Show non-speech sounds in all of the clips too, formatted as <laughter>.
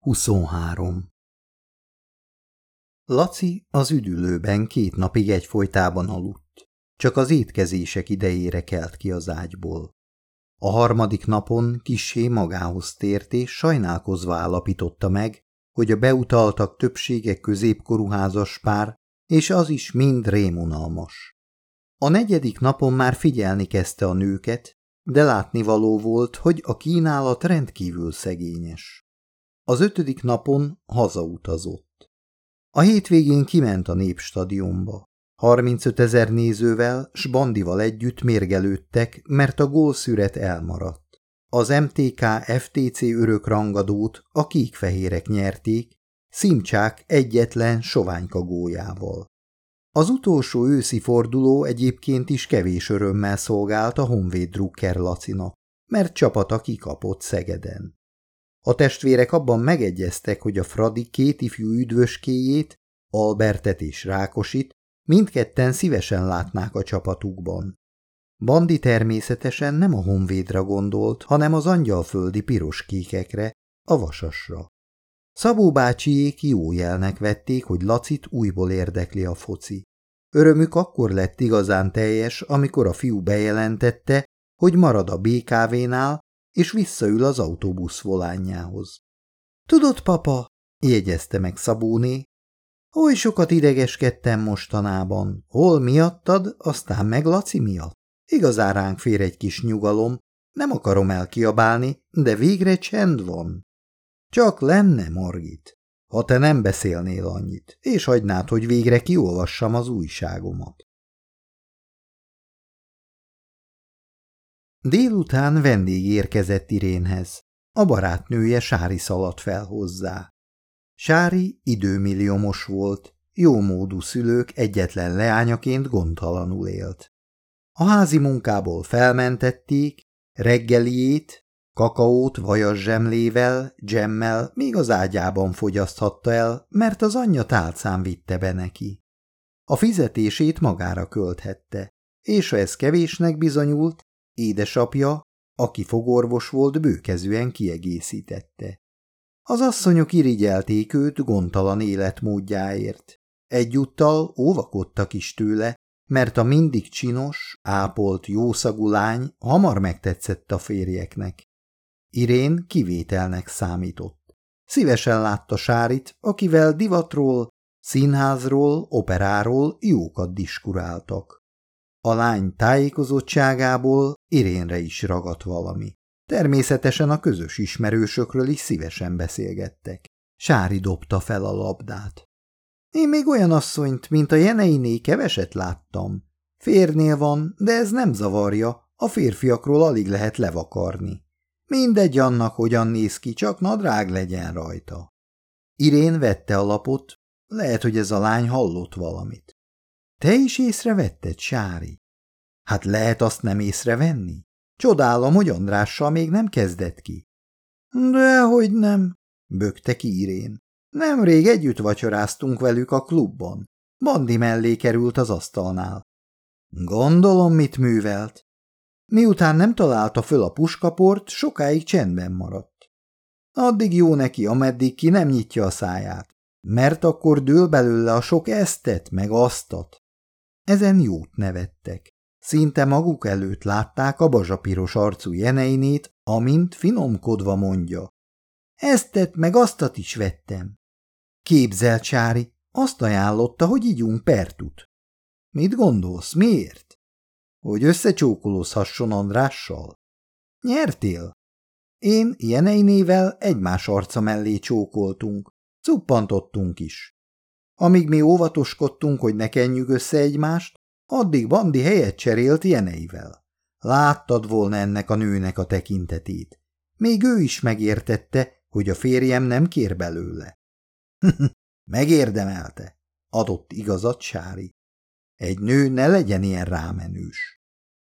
23. Laci az üdülőben két napig egyfolytában aludt. Csak az étkezések idejére kelt ki az ágyból. A harmadik napon kissé magához tért és sajnálkozva állapította meg, hogy a beutaltak többsége középkorú házas pár, és az is mind rémunalmas. A negyedik napon már figyelni kezdte a nőket, de látnivaló volt, hogy a kínálat rendkívül szegényes. Az ötödik napon hazautazott. A hétvégén kiment a népstadionba. 35 ezer nézővel, s Bandival együtt mérgelődtek, mert a gólszüret elmaradt. Az MTK FTC örök rangadót a kékfehérek nyerték, Szimcsák egyetlen soványka góljával. Az utolsó őszi forduló egyébként is kevés örömmel szolgált a Honvéd Drucker Lacinak, mert csapata kikapott Szegeden. A testvérek abban megegyeztek, hogy a Fradi két ifjú üdvöskéjét, Albertet és Rákosit mindketten szívesen látnák a csapatukban. Bandi természetesen nem a honvédra gondolt, hanem az angyalföldi piros kékekre, a vasasra. Szabó bácsiék jó jelnek vették, hogy Lacit újból érdekli a foci. Örömük akkor lett igazán teljes, amikor a fiú bejelentette, hogy marad a BKV-nál, és visszaül az autóbusz volánjához. Tudod, papa, jegyezte meg Szabóné, oly sokat idegeskedtem mostanában, hol miattad, aztán meg Laci miatt. Igazán ránk fér egy kis nyugalom, nem akarom elkiabálni, de végre csend van. Csak lenne, Margit, ha te nem beszélnél annyit, és hagynád, hogy végre kiolvassam az újságomat. Délután vendég érkezett Irénhez. A barátnője Sári szaladt fel hozzá. Sári időmilliómos volt, jómódú szülők egyetlen leányaként gondtalanul élt. A házi munkából felmentették, reggeliét, kakaót vajas zsemlével, dzsemmel még az ágyában fogyaszthatta el, mert az anyja tálcán vitte be neki. A fizetését magára költhette, és ha ez kevésnek bizonyult, Édesapja, aki fogorvos volt, bőkezően kiegészítette. Az asszonyok irigyelték őt gondtalan életmódjáért. Egyúttal óvakodtak is tőle, mert a mindig csinos, ápolt, jószagú lány hamar megtetszett a férjeknek. Irén kivételnek számított. Szívesen látta Sárit, akivel divatról, színházról, operáról jókat diskuráltak. A lány tájékozottságából Irénre is ragadt valami. Természetesen a közös ismerősökről is szívesen beszélgettek. Sári dobta fel a labdát. Én még olyan asszonyt, mint a Jeneiné keveset láttam. Férnél van, de ez nem zavarja, a férfiakról alig lehet levakarni. Mindegy annak, hogyan néz ki, csak nadrág legyen rajta. Irén vette a lapot, lehet, hogy ez a lány hallott valamit. Te is észrevetted, Sári? Hát lehet azt nem észrevenni? Csodálom, hogy Andrással még nem kezdett ki. Dehogy nem, bökte ki Irén. Nemrég együtt vacsoráztunk velük a klubban. Bandi mellé került az asztalnál. Gondolom, mit művelt. Miután nem találta föl a puskaport, sokáig csendben maradt. Addig jó neki, ameddig ki nem nyitja a száját, mert akkor dől belőle a sok esztet, meg asztat. Ezen jót nevettek. Szinte maguk előtt látták a bazsapiros arcú jeneinét, amint finomkodva mondja. Eztet meg aztat is vettem. Képzelt Sári, azt ajánlotta, hogy ígyunk pertut. Mit gondolsz, miért? Hogy összecsókolózhasson Andrással? Nyertél? Én Jeneinével egymás arca mellé csókoltunk, cuppantottunk is. Amíg mi óvatoskodtunk, hogy ne kenjük össze egymást, addig Bandi helyet cserélt Jeneivel. Láttad volna ennek a nőnek a tekintetét. Még ő is megértette, hogy a férjem nem kér belőle. <laughs> Megérdemelte, adott igazat Sári. Egy nő ne legyen ilyen rámenős.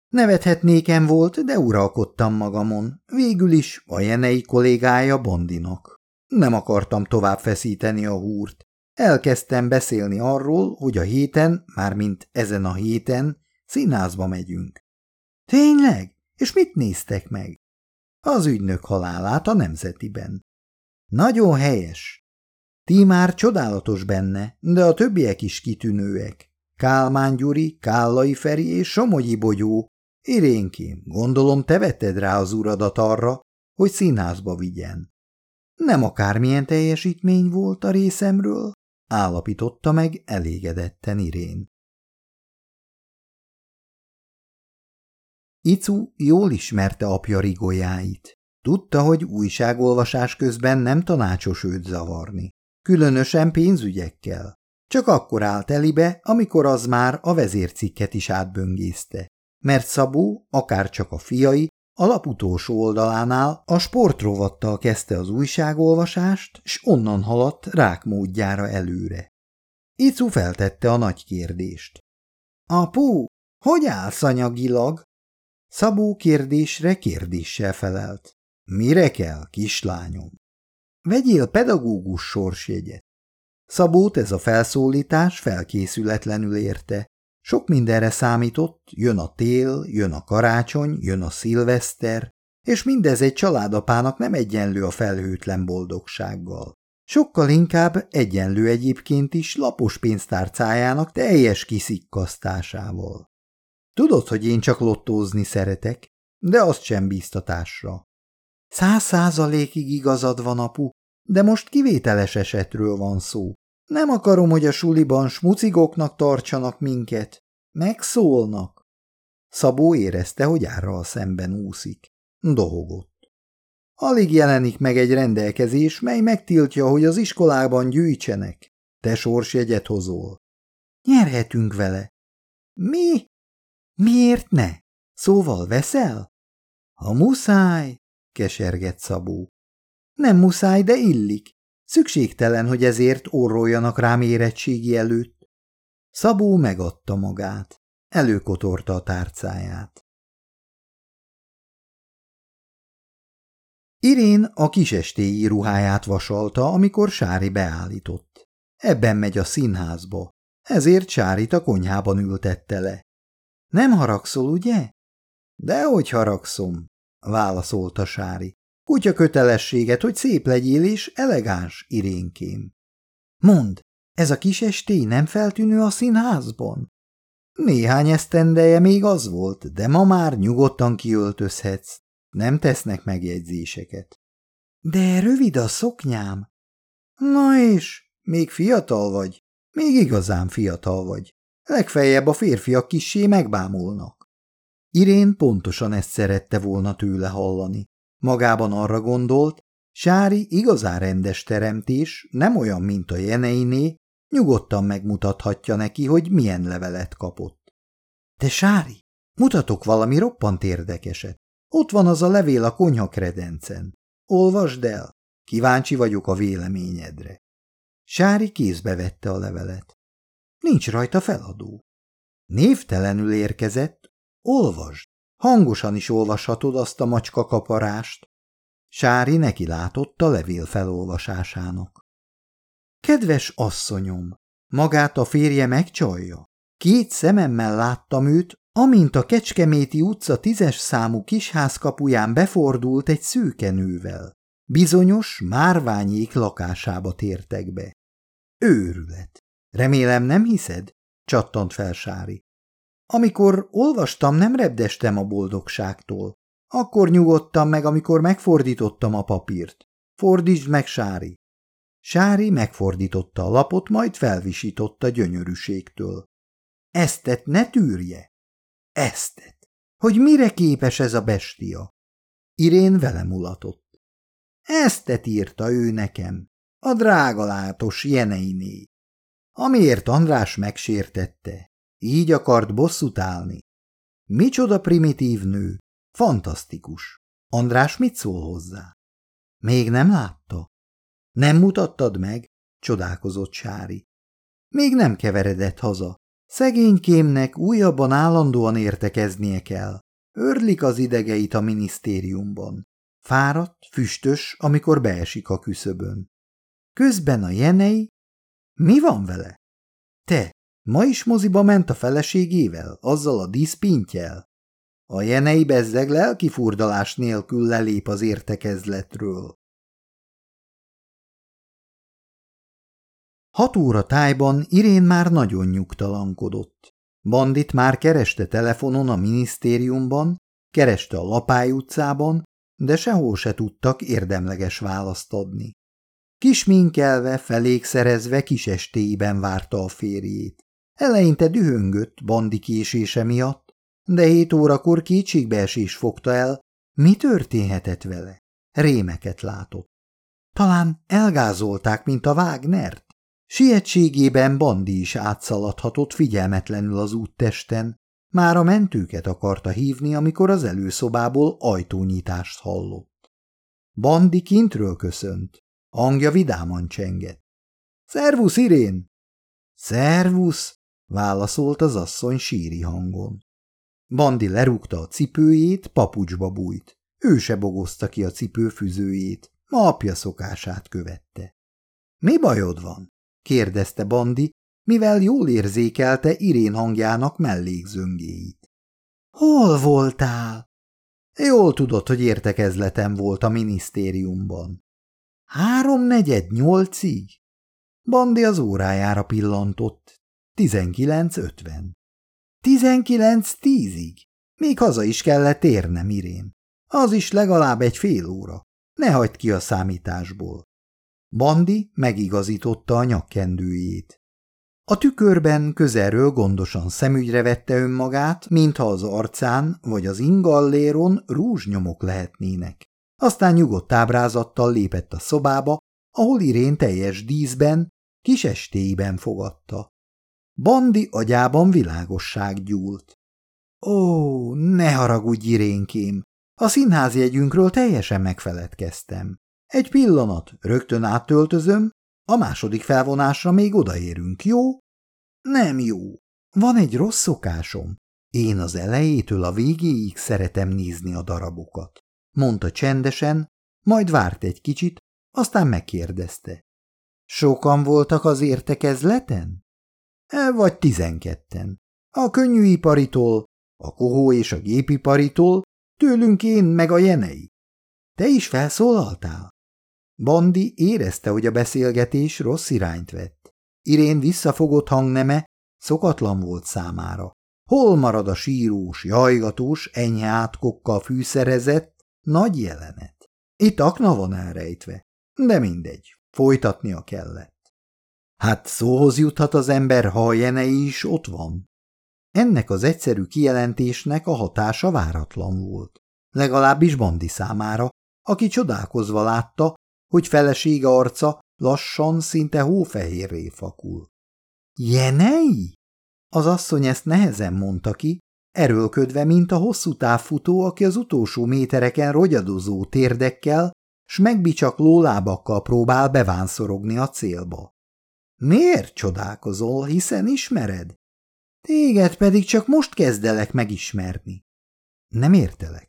Nevethetnékem volt, de uralkodtam magamon. Végül is a jenei kollégája Bondinak. Nem akartam tovább feszíteni a húrt. Elkezdtem beszélni arról, hogy a héten, mármint ezen a héten, színházba megyünk. Tényleg? És mit néztek meg? Az ügynök halálát a nemzetiben. Nagyon helyes. Tímár csodálatos benne, de a többiek is kitűnőek. Kálmán Gyuri, Kállai Feri és Somogyi Bogyó. Irénkém, gondolom te vetted rá az uradat arra, hogy színházba vigyen. Nem akármilyen teljesítmény volt a részemről, állapította meg elégedetten Irén. Icu jól ismerte apja rigójáit. Tudta, hogy újságolvasás közben nem tanácsos őt zavarni. Különösen pénzügyekkel. Csak akkor állt elibe, amikor az már a vezércikket is átböngészte. Mert Szabó, akár csak a fiai, a oldalánál a sportrovattal kezdte az újságolvasást, s onnan haladt rák módjára előre. Icu feltette a nagy kérdést. Apu, hogy állsz anyagilag? Szabó kérdésre kérdéssel felelt. Mire kell, kislányom? Vegyél pedagógus sorsjegyet. Szabót ez a felszólítás felkészületlenül érte. Sok mindenre számított, jön a tél, jön a karácsony, jön a szilveszter, és mindez egy családapának nem egyenlő a felhőtlen boldogsággal. Sokkal inkább egyenlő egyébként is lapos pénztárcájának teljes kiszikkasztásával. Tudod, hogy én csak lottózni szeretek, de azt sem bíztatásra. Száz százalékig igazad van, apu, de most kivételes esetről van szó. Nem akarom, hogy a suliban smucigoknak tartsanak minket. Megszólnak. Szabó érezte, hogy árral szemben úszik. Dohogott. Alig jelenik meg egy rendelkezés, mely megtiltja, hogy az iskolában gyűjtsenek. Te sorsjegyet hozol. Nyerhetünk vele. Mi? Miért ne? Szóval veszel? Ha muszáj, kesergett Szabó. Nem muszáj, de illik. Szükségtelen, hogy ezért orroljanak rám érettségi előtt. Szabó megadta magát. Előkotorta a tárcáját. Irén a kisestéi ruháját vasalta, amikor Sári beállított. Ebben megy a színházba, ezért Sárit a konyhában ültette le. Nem haragszol, ugye? Dehogy haragszom, válaszolta Sári. Kutya kötelességet, hogy szép legyél és elegáns, irénkém. Mond, ez a kis estély nem feltűnő a színházban? Néhány esztendeje még az volt, de ma már nyugodtan kiöltözhetsz. Nem tesznek megjegyzéseket. De rövid a szoknyám. Na és, még fiatal vagy? Még igazán fiatal vagy. Legfeljebb a férfiak kissé megbámulnak. Irén pontosan ezt szerette volna tőle hallani. Magában arra gondolt, Sári igazán rendes teremtés, nem olyan, mint a jeneiné, nyugodtan megmutathatja neki, hogy milyen levelet kapott. Te Sári, mutatok valami roppant érdekeset. Ott van az a levél a konyha kredencen. Olvasd el, kíváncsi vagyok a véleményedre. Sári kézbe vette a levelet. Nincs rajta feladó. Névtelenül érkezett, olvasd, hangosan is olvashatod azt a macska kaparást. Sári neki látott a levél felolvasásának. Kedves asszonyom, magát a férje megcsalja. Két szememmel láttam őt, amint a Kecskeméti utca tízes számú kisház kapuján befordult egy szőkenővel. Bizonyos márványék lakásába tértek be. Őrület. Remélem nem hiszed? Csattant fel Sári. Amikor olvastam, nem repdestem a boldogságtól. Akkor nyugodtam meg, amikor megfordítottam a papírt. Fordítsd meg, Sári. Sári megfordította a lapot, majd felvisította gyönyörűségtől. Eztet ne tűrje! Eztet! Hogy mire képes ez a bestia? Irén vele mulatott. Eztet írta ő nekem, a drága látos jeneiné amiért András megsértette. Így akart bosszút állni. Micsoda primitív nő, fantasztikus. András mit szól hozzá? Még nem látta? Nem mutattad meg? Csodálkozott Sári. Még nem keveredett haza. Szegénykémnek újabban állandóan értekeznie kell. Örlik az idegeit a minisztériumban. Fáradt, füstös, amikor beesik a küszöbön. Közben a jenei mi van vele? Te, ma is moziba ment a feleségével, azzal a díszpintyel? A jenei bezzeg lelkifurdalás nélkül lelép az értekezletről. Hat óra tájban Irén már nagyon nyugtalankodott. Bandit már kereste telefonon a minisztériumban, kereste a Lapály utcában, de sehol se tudtak érdemleges választ adni. Kisminkelve, felékszerezve kis estéiben várta a férjét. Eleinte dühöngött bandi késése miatt, de hét órakor kétségbeesés fogta el, mi történhetett vele. Rémeket látott. Talán elgázolták, mint a Wagnert. Sietségében Bandi is átszaladhatott figyelmetlenül az úttesten, már a mentőket akarta hívni, amikor az előszobából ajtónyitást hallott. Bandi kintről köszönt. Hangja vidáman csengett. – Szervusz, Irén! – Szervusz! – válaszolt az asszony síri hangon. Bandi lerúgta a cipőjét, papucsba bújt. Ő se bogozta ki a cipő füzőjét, ma apja szokását követte. – Mi bajod van? – kérdezte Bandi, mivel jól érzékelte Irén hangjának mellékzöngéit. – Hol voltál? – Jól tudod, hogy értekezletem volt a minisztériumban. – Háromnegyed nyolcig? Bandi az órájára pillantott. Tizenkilenc ötven. Tizenkilenc tízig? Még haza is kellett érnem, Irén. Az is legalább egy fél óra. Ne hagyd ki a számításból. Bandi megigazította a nyakkendőjét. A tükörben közelről gondosan szemügyre vette önmagát, mintha az arcán vagy az ingalléron rúzsnyomok lehetnének. Aztán nyugodt ábrázattal lépett a szobába, ahol Irén teljes díszben, kis estéiben fogadta. Bandi agyában világosság gyúlt. Ó, ne haragudj, Irénkém! A színházi jegyünkről teljesen megfeledkeztem. Egy pillanat, rögtön áttöltözöm, a második felvonásra még odaérünk, jó? Nem jó. Van egy rossz szokásom. Én az elejétől a végéig szeretem nézni a darabokat. Mondta csendesen, majd várt egy kicsit, aztán megkérdezte. Sokan voltak az értekezleten? E, vagy tizenketten. A könnyűiparitól, a kohó és a gépiparitól, tőlünk én meg a jenei. Te is felszólaltál? Bandi érezte, hogy a beszélgetés rossz irányt vett. Irén visszafogott hangneme szokatlan volt számára. Hol marad a sírós, jajgatós, enyhe átkokkal fűszerezett, nagy jelenet? Itt akna van elrejtve, de mindegy, folytatnia kellett. Hát szóhoz juthat az ember, ha a jenei is ott van. Ennek az egyszerű kijelentésnek a hatása váratlan volt. Legalábbis Bandi számára, aki csodálkozva látta, hogy felesége arca lassan, szinte hófehérré fakul. Jenei? Az asszony ezt nehezen mondta ki, erőlködve, mint a hosszú távfutó, aki az utolsó métereken rogyadozó térdekkel s megbicsakló lábakkal próbál bevánszorogni a célba. Miért csodálkozol, hiszen ismered? Téged pedig csak most kezdelek megismerni. Nem értelek.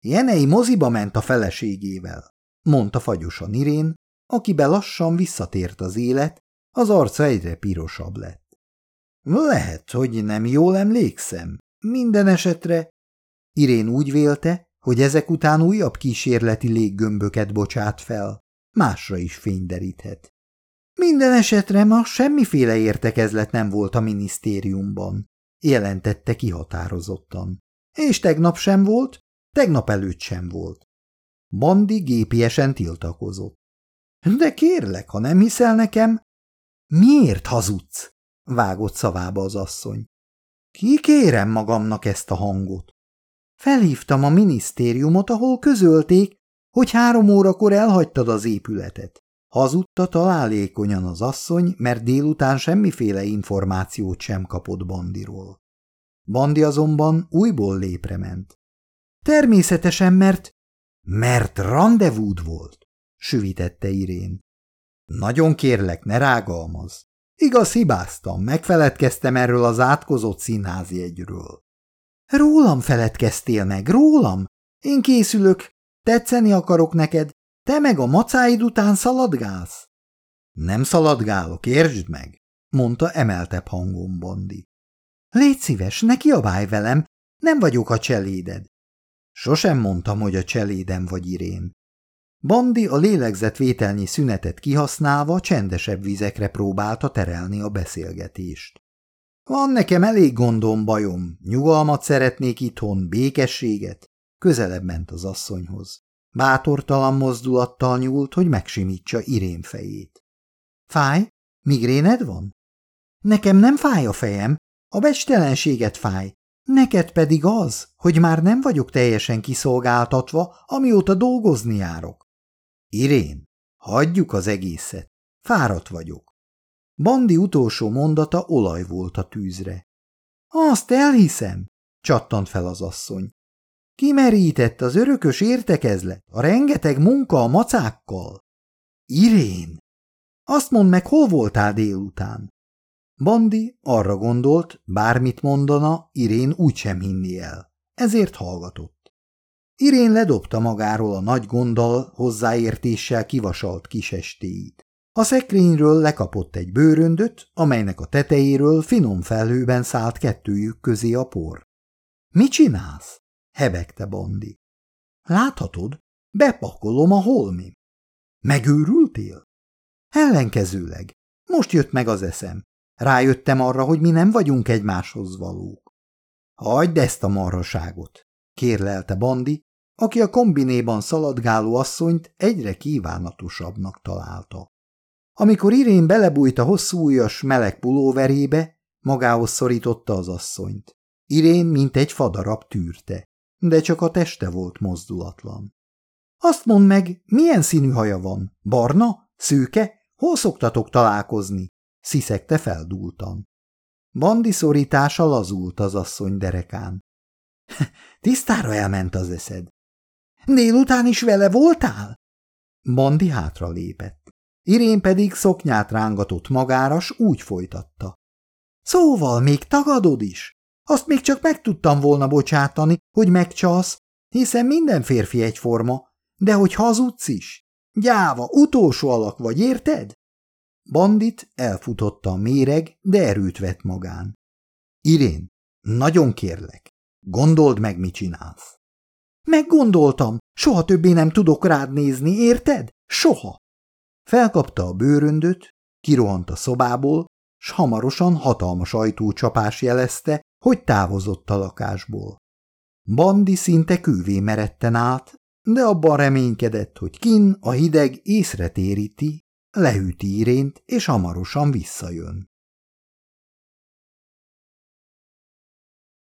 Jenei moziba ment a feleségével mondta fagyosan Irén, akibe lassan visszatért az élet, az arca egyre pirosabb lett. Lehet, hogy nem jól emlékszem. Minden esetre Irén úgy vélte, hogy ezek után újabb kísérleti léggömböket bocsát fel, másra is fényderíthet. Minden esetre ma semmiféle értekezlet nem volt a minisztériumban, jelentette kihatározottan. És tegnap sem volt, tegnap előtt sem volt. Bandi gépiesen tiltakozott. De kérlek, ha nem hiszel nekem... Miért hazudsz? vágott szavába az asszony. Ki kérem magamnak ezt a hangot? Felhívtam a minisztériumot, ahol közölték, hogy három órakor elhagytad az épületet. Hazudta találékonyan az asszony, mert délután semmiféle információt sem kapott Bandiról. Bandi azonban újból léprement. Természetesen, mert mert rendezvúd volt, süvitette Irén. Nagyon kérlek, ne rágalmaz. Igaz, hibáztam, megfeledkeztem erről az átkozott színházi egyről. Rólam feledkeztél meg, rólam? Én készülök, tetszeni akarok neked, te meg a macáid után szaladgálsz. Nem szaladgálok, értsd meg, mondta emeltebb hangon Bondi. Légy szíves, ne kiabálj velem, nem vagyok a cseléded. Sosem mondtam, hogy a cselédem vagy Irén. Bandi a lélegzetvételnyi szünetet kihasználva csendesebb vizekre próbálta terelni a beszélgetést. Van nekem elég gondom, bajom, nyugalmat szeretnék itthon, békességet. Közelebb ment az asszonyhoz. Bátortalan mozdulattal nyúlt, hogy megsimítsa Irén fejét. Fáj? Migréned van? Nekem nem fáj a fejem, a becstelenséget fáj, neked pedig az, hogy már nem vagyok teljesen kiszolgáltatva, amióta dolgozni járok. Irén, hagyjuk az egészet. Fáradt vagyok. Bandi utolsó mondata olaj volt a tűzre. Azt elhiszem, csattant fel az asszony. Kimerített az örökös értekezlet, a rengeteg munka a macákkal. Irén! Azt mondd meg, hol voltál délután? Bandi arra gondolt, bármit mondana, Irén úgysem hinni el. Ezért hallgatott. Irén ledobta magáról a nagy gonddal, hozzáértéssel kivasalt kisestéit. A szekrényről lekapott egy bőröndöt, amelynek a tetejéről finom felhőben szállt kettőjük közé a por. – Mi csinálsz? – hebegte Bondi. – Láthatod, bepakolom a holmim. – Megőrültél? – Ellenkezőleg. Most jött meg az eszem. Rájöttem arra, hogy mi nem vagyunk egymáshoz valók. – Hagyd ezt a marhaságot! – kérlelte Bandi, aki a kombinéban szaladgáló asszonyt egyre kívánatosabbnak találta. Amikor Irén belebújt a hosszú ujjas meleg pulóverébe, magához szorította az asszonyt. Irén mint egy fadarab tűrte, de csak a teste volt mozdulatlan. Azt mondd meg, milyen színű haja van? Barna? Szőke? Hol szoktatok találkozni? sziszegte feldúltan. Bandi szorítása lazult az asszony derekán. <laughs> Tisztára elment az eszed. Délután is vele voltál? Bandi hátra lépett. Irén pedig szoknyát rángatott magára, s úgy folytatta. Szóval még tagadod is? Azt még csak meg tudtam volna bocsátani, hogy megcsalsz, hiszen minden férfi egyforma, de hogy hazudsz is. Gyáva, utolsó alak vagy, érted? Bandit elfutotta a méreg, de erőt vett magán. Irén, nagyon kérlek, gondold meg, mit csinálsz. Meggondoltam, soha többé nem tudok rád nézni, érted? Soha. Felkapta a bőröndöt, kirohant a szobából, s hamarosan hatalmas ajtócsapás jelezte, hogy távozott a lakásból. Bandi szinte kővé meretten át, de abban reménykedett, hogy kin a hideg észre téríti, leüti irént, és hamarosan visszajön.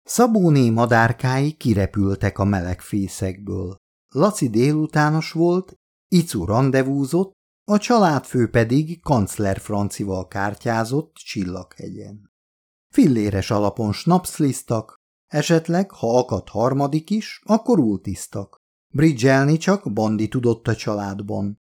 Szabóné madárkái kirepültek a meleg fészekből. Laci délutános volt, Icu rendezvúzott, a családfő pedig kancler Francival kártyázott Csillaghegyen. Filléres alapon snapszlisztak, esetleg, ha akadt harmadik is, akkor ultisztak. Bridgelni csak Bandi tudott a családban.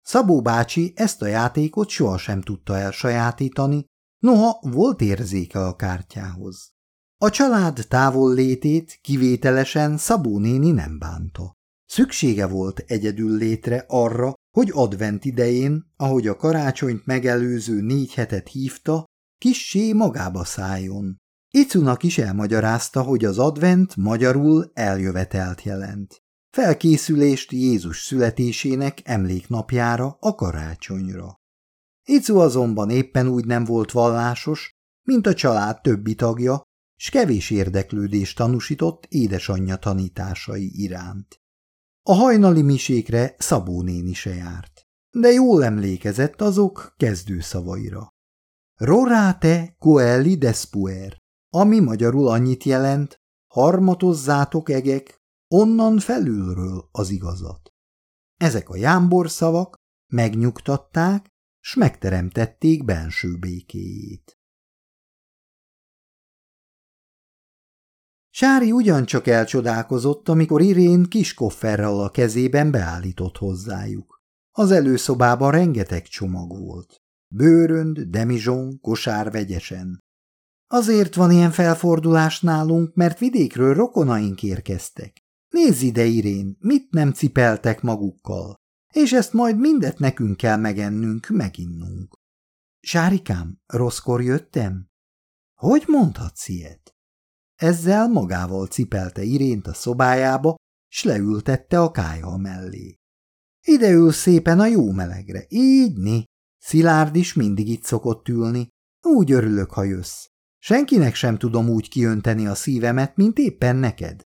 Szabó bácsi ezt a játékot sohasem tudta elsajátítani, noha volt érzéke a kártyához. A család távollétét kivételesen Szabó néni nem bánta. Szüksége volt egyedül létre arra, hogy advent idején, ahogy a karácsonyt megelőző négy hetet hívta, kissé magába szálljon. Icunak is elmagyarázta, hogy az advent magyarul eljövetelt jelent. Felkészülést Jézus születésének emléknapjára, a karácsonyra. Icu azonban éppen úgy nem volt vallásos, mint a család többi tagja, s kevés érdeklődést tanúsított édesanyja tanításai iránt. A hajnali misékre Szabó néni se járt, de jól emlékezett azok kezdőszavaira. Rorate coeli despuer, ami magyarul annyit jelent, harmatozzátok egek, onnan felülről az igazat. Ezek a jámbor szavak megnyugtatták, s megteremtették benső békéjét. Sári ugyancsak elcsodálkozott, amikor Irén kis kofferrel a kezében beállított hozzájuk. Az előszobában rengeteg csomag volt. Bőrönd, demizsón, kosár vegyesen. Azért van ilyen felfordulás nálunk, mert vidékről rokonaink érkeztek. Nézz ide, Irén, mit nem cipeltek magukkal, és ezt majd mindet nekünk kell megennünk, meginnunk. Sárikám, rosszkor jöttem? Hogy mondhatsz ilyet? Ezzel magával cipelte Irént a szobájába, s leültette a kája mellé. Ide ül szépen a jó melegre, így ni. Szilárd is mindig itt szokott ülni. Úgy örülök, ha jössz. Senkinek sem tudom úgy kiönteni a szívemet, mint éppen neked.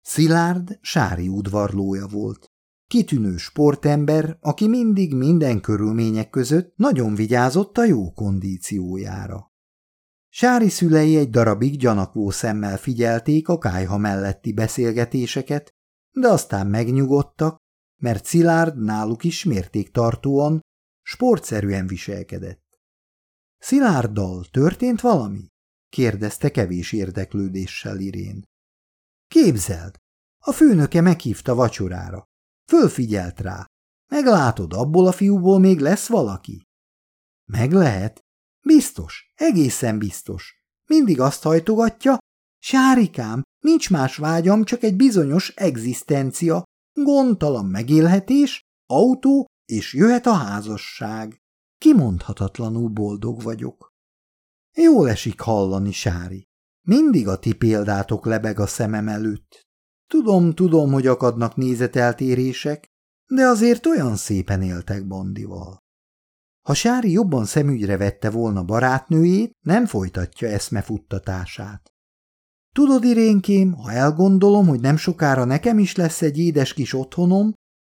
Szilárd Sári udvarlója volt. Kitűnő sportember, aki mindig minden körülmények között nagyon vigyázott a jó kondíciójára. Sári szülei egy darabig gyanakvó szemmel figyelték a kájha melletti beszélgetéseket, de aztán megnyugodtak, mert Szilárd náluk is mértéktartóan, sportszerűen viselkedett. Szilárddal történt valami? kérdezte kevés érdeklődéssel Irén. Képzeld, a főnöke meghívta vacsorára. Fölfigyelt rá. Meglátod, abból a fiúból még lesz valaki? Meg lehet. Biztos, egészen biztos. Mindig azt hajtogatja, Sárikám, nincs más vágyam, csak egy bizonyos egzisztencia, gondtalan megélhetés, autó, és jöhet a házasság. Kimondhatatlanul boldog vagyok. Jól esik hallani, Sári. Mindig a ti példátok lebeg a szemem előtt. Tudom, tudom, hogy akadnak nézeteltérések, de azért olyan szépen éltek Bandival. Ha Sári jobban szemügyre vette volna barátnőjét, nem folytatja eszmefuttatását. Tudod, Irénkém, ha elgondolom, hogy nem sokára nekem is lesz egy édes kis otthonom,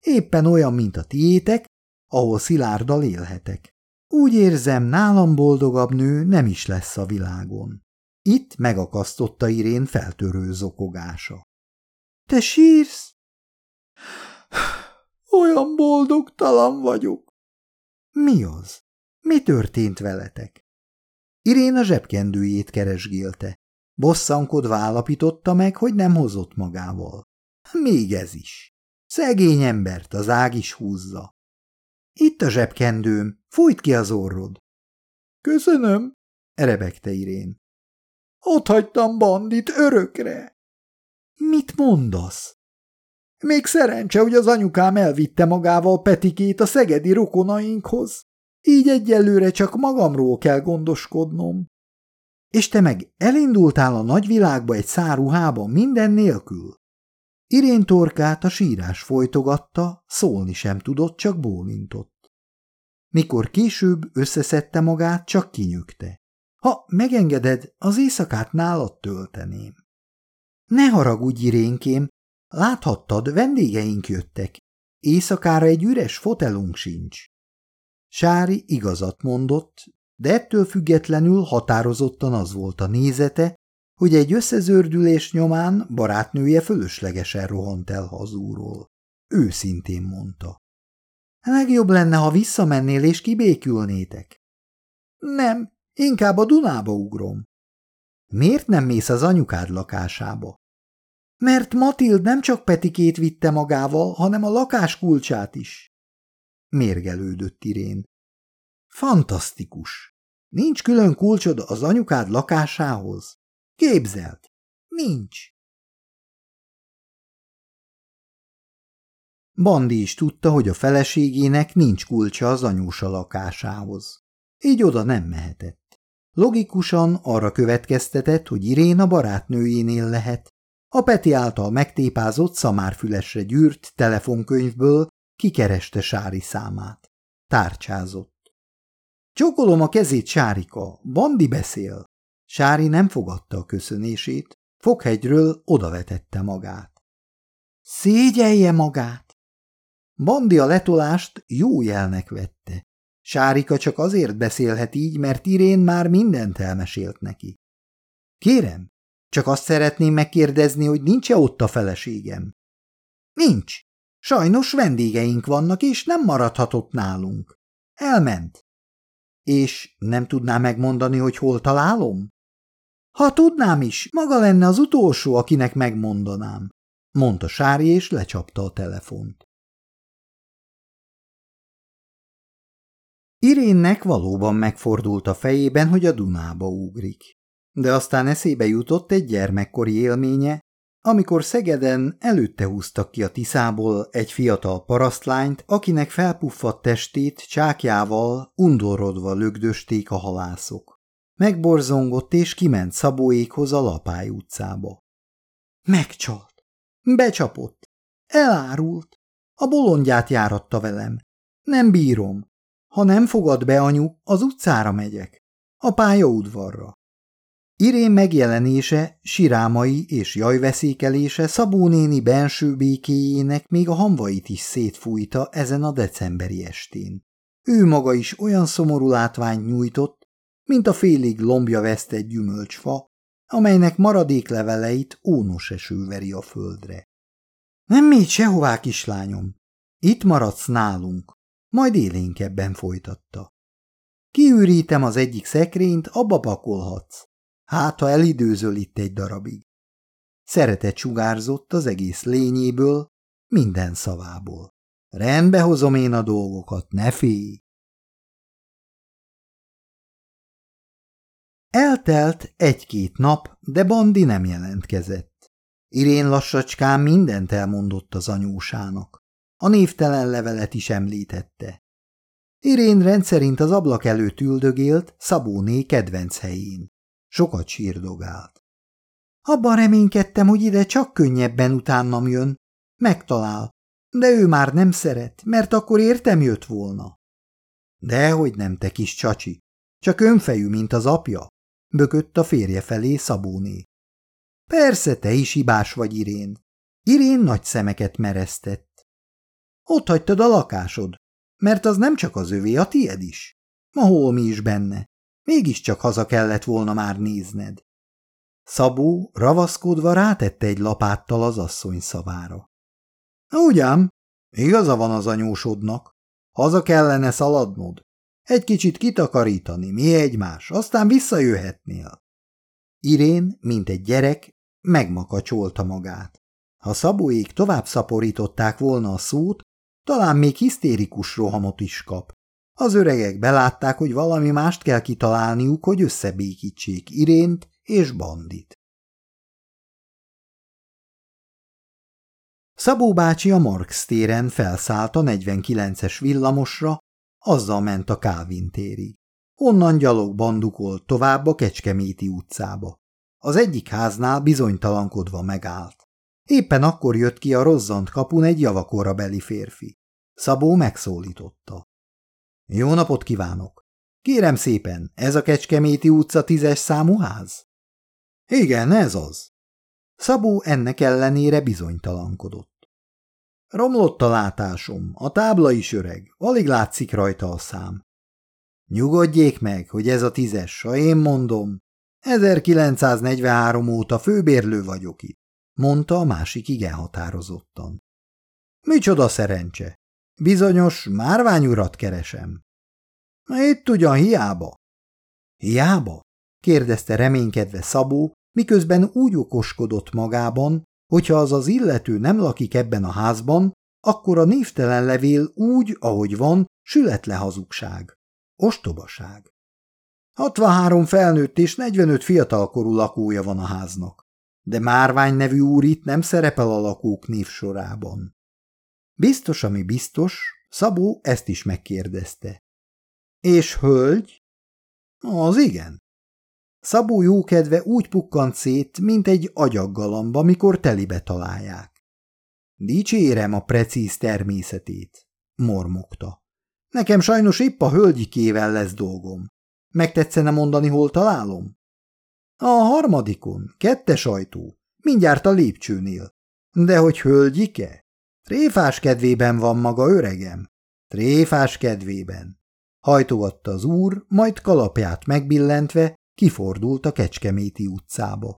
éppen olyan, mint a tiétek, ahol szilárddal élhetek. Úgy érzem, nálam boldogabb nő nem is lesz a világon. Itt megakasztotta Irén feltörő zokogása. Te sírsz? <sighs> Olyan boldogtalan vagyok. Mi az? Mi történt veletek? Irén a zsebkendőjét keresgélte. Bosszankodva állapította meg, hogy nem hozott magával. Még ez is. Szegény embert az ág is húzza. Itt a zsebkendőm, fújt ki az orrod. Köszönöm, erebegte Irén. Ott hagytam bandit örökre. Mit mondasz? Még szerencse, hogy az anyukám elvitte magával Petikét a szegedi rokonainkhoz. Így egyelőre csak magamról kell gondoskodnom. És te meg elindultál a nagyvilágba egy száruhában minden nélkül? Irén torkát a sírás folytogatta, szólni sem tudott, csak bólintott. Mikor később összeszedte magát, csak kinyögte. Ha megengeded, az éjszakát nálad tölteném. Ne haragudj, Irénkém, láthattad, vendégeink jöttek. Éjszakára egy üres fotelunk sincs. Sári igazat mondott, de ettől függetlenül határozottan az volt a nézete, hogy egy összezördülés nyomán barátnője fölöslegesen rohant el hazúról. Őszintén mondta. Legjobb lenne, ha visszamennél és kibékülnétek. Nem, inkább a Dunába ugrom. Miért nem mész az anyukád lakásába? Mert Matild nem csak Petikét vitte magával, hanem a lakás kulcsát is. Mérgelődött Irén. Fantasztikus! Nincs külön kulcsod az anyukád lakásához? Képzeld! Nincs! Bandi is tudta, hogy a feleségének nincs kulcsa az anyósa lakásához. Így oda nem mehetett. Logikusan arra következtetett, hogy Iréna barátnőjénél lehet. A Peti által megtépázott szamárfülesre gyűrt telefonkönyvből kikereste Sári számát. Tárcsázott. Csókolom a kezét, Sárika, Bandi beszél. Sári nem fogadta a köszönését, foghegyről odavetette magát. Szégyelje magát! Bandi a letolást jó jelnek vette. Sárika csak azért beszélhet így, mert Irén már mindent elmesélt neki. Kérem, csak azt szeretném megkérdezni, hogy nincs-e ott a feleségem. Nincs. Sajnos vendégeink vannak, és nem maradhatott nálunk. Elment. És nem tudná megmondani, hogy hol találom? Ha tudnám is, maga lenne az utolsó, akinek megmondanám, mondta Sári, és lecsapta a telefont. Irénnek valóban megfordult a fejében, hogy a Dunába ugrik. De aztán eszébe jutott egy gyermekkori élménye, amikor Szegeden előtte húztak ki a Tiszából egy fiatal parasztlányt, akinek felpuffadt testét csákjával undorodva lögdösték a halászok. Megborzongott és kiment Szabóékhoz a Lapály utcába. Megcsalt. Becsapott. Elárult. A bolondját járatta velem. Nem bírom. Ha nem fogad be, anyu, az utcára megyek. A pályaudvarra. Irén megjelenése, sirámai és jajveszékelése Szabó néni benső békéjének még a hamvait is szétfújta ezen a decemberi estén. Ő maga is olyan szomorú látványt nyújtott, mint a félig lombja vesztett gyümölcsfa, amelynek maradék leveleit ónos eső veri a földre. Nem mégy sehová, kislányom. Itt maradsz nálunk, majd élénkebben folytatta. Kiürítem az egyik szekrényt, abba pakolhatsz. Hát, ha elidőzöl itt egy darabig. Szeretet sugárzott az egész lényéből, minden szavából. Rendbe hozom én a dolgokat, ne félj! Eltelt egy-két nap, de Bandi nem jelentkezett. Irén lassacskán mindent elmondott az anyósának. A névtelen levelet is említette. Irén rendszerint az ablak előtt üldögélt Szabóné kedvenc helyén. Sokat sírdogált. Abban reménykedtem, hogy ide csak könnyebben utánam jön. Megtalál, de ő már nem szeret, mert akkor értem jött volna. Dehogy nem, te kis csacsi, csak önfejű, mint az apja, bökött a férje felé Szabóné. Persze, te is hibás vagy, Irén. Irén nagy szemeket meresztett. Ott hagytad a lakásod, mert az nem csak az övé, a tied is. Ma hol mi is benne. Mégiscsak haza kellett volna már nézned. Szabó ravaszkodva rátette egy lapáttal az asszony szavára. Ugyan, igaza van az anyósodnak. Haza kellene szaladnod. Egy kicsit kitakarítani, mi egymás, aztán visszajöhetnél. Irén, mint egy gyerek, megmakacsolta magát. Ha Szabóék tovább szaporították volna a szót, talán még hisztérikus rohamot is kap. Az öregek belátták, hogy valami mást kell kitalálniuk, hogy összebékítsék Irént és Bandit. Szabó bácsi a Marx téren felszállt a 49-es villamosra, azzal ment a Kávin térig. Onnan gyalog bandukolt tovább a Kecskeméti utcába. Az egyik háznál bizonytalankodva megállt. Éppen akkor jött ki a rozzant kapun egy javakora beli férfi. Szabó megszólította. Jó napot kívánok! Kérem szépen, ez a Kecskeméti utca tízes számú ház? Igen, ez az. Szabó ennek ellenére bizonytalankodott. Romlott a látásom, a tábla is öreg, alig látszik rajta a szám. Nyugodjék meg, hogy ez a tízes, ha én mondom. 1943 óta főbérlő vagyok itt, mondta a másik igen határozottan. Micsoda szerencse! Bizonyos márványurat keresem. Itt ugyan hiába. Hiába? kérdezte reménykedve Szabó, miközben úgy okoskodott magában, Hogyha az az illető nem lakik ebben a házban, akkor a névtelen levél úgy, ahogy van, sület le hazugság. Ostobaság. 63 felnőtt és 45 fiatalkorú lakója van a háznak, de Márvány nevű úr itt nem szerepel a lakók névsorában. Biztos, ami biztos, Szabó ezt is megkérdezte. És hölgy? Az igen. Szabó jókedve úgy pukkant szét, mint egy agyaggalamba, mikor telibe találják. Dicsérem a precíz természetét, mormogta. Nekem sajnos épp a hölgyikével lesz dolgom. Megtetszene mondani, hol találom? A harmadikon, kettes ajtó, mindjárt a lépcsőnél. De hogy hölgyike? Tréfás kedvében van maga öregem. Tréfás kedvében. Hajtogatta az úr, majd kalapját megbillentve Kifordult a Kecskeméti utcába.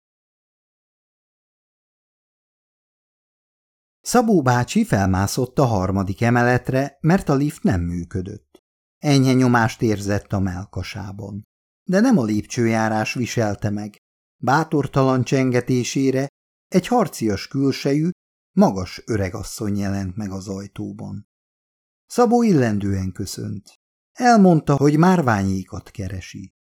Szabó bácsi felmászott a harmadik emeletre, mert a lift nem működött. Enyhe nyomást érzett a melkasában. De nem a lépcsőjárás viselte meg. Bátortalan csengetésére egy harcias külsejű, magas öregasszony jelent meg az ajtóban. Szabó illendően köszönt. Elmondta, hogy márványékat keresi.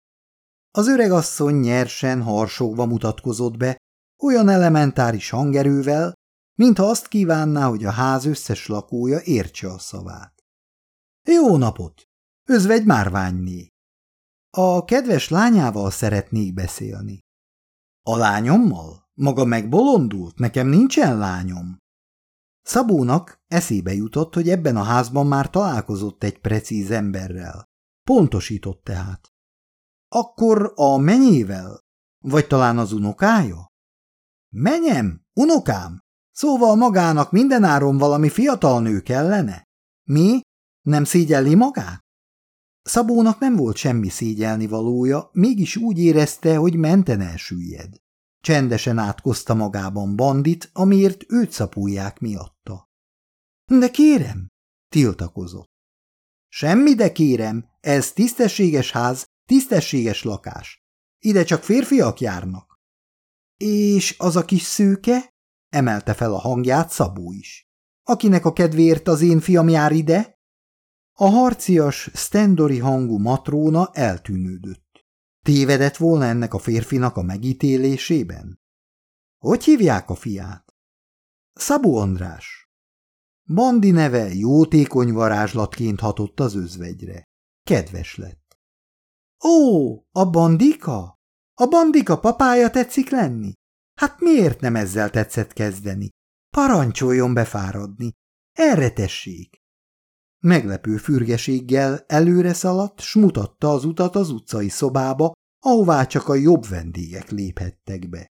Az öregasszony nyersen, harsogva mutatkozott be, olyan elementáris hangerővel, mintha azt kívánná, hogy a ház összes lakója értse a szavát. Jó napot! Özvegy márványné! A kedves lányával szeretnék beszélni. A lányommal? Maga megbolondult? Nekem nincsen lányom. Szabónak eszébe jutott, hogy ebben a házban már találkozott egy precíz emberrel. Pontosított tehát. Akkor a menyével? Vagy talán az unokája? Menyem? Unokám? Szóval magának mindenáron valami fiatal nő kellene? Mi? Nem szégyelli magát? Szabónak nem volt semmi szégyelni valója, mégis úgy érezte, hogy menten elsüllyed. Csendesen átkozta magában bandit, amiért őt szapulják miatta. De kérem, tiltakozott. Semmi de kérem, ez tisztességes ház, tisztességes lakás. Ide csak férfiak járnak. És az a kis szőke? emelte fel a hangját Szabó is. Akinek a kedvéért az én fiam jár ide? A harcias, stendori hangú matróna eltűnődött. Tévedett volna ennek a férfinak a megítélésében? Hogy hívják a fiát? Szabó András. Bandi neve jótékony varázslatként hatott az özvegyre. Kedves lett. Ó, a bandika? A bandika papája tetszik lenni? Hát miért nem ezzel tetszett kezdeni? Parancsoljon befáradni. Erre tessék. Meglepő fürgeséggel előre szaladt, s mutatta az utat az utcai szobába, ahová csak a jobb vendégek léphettek be.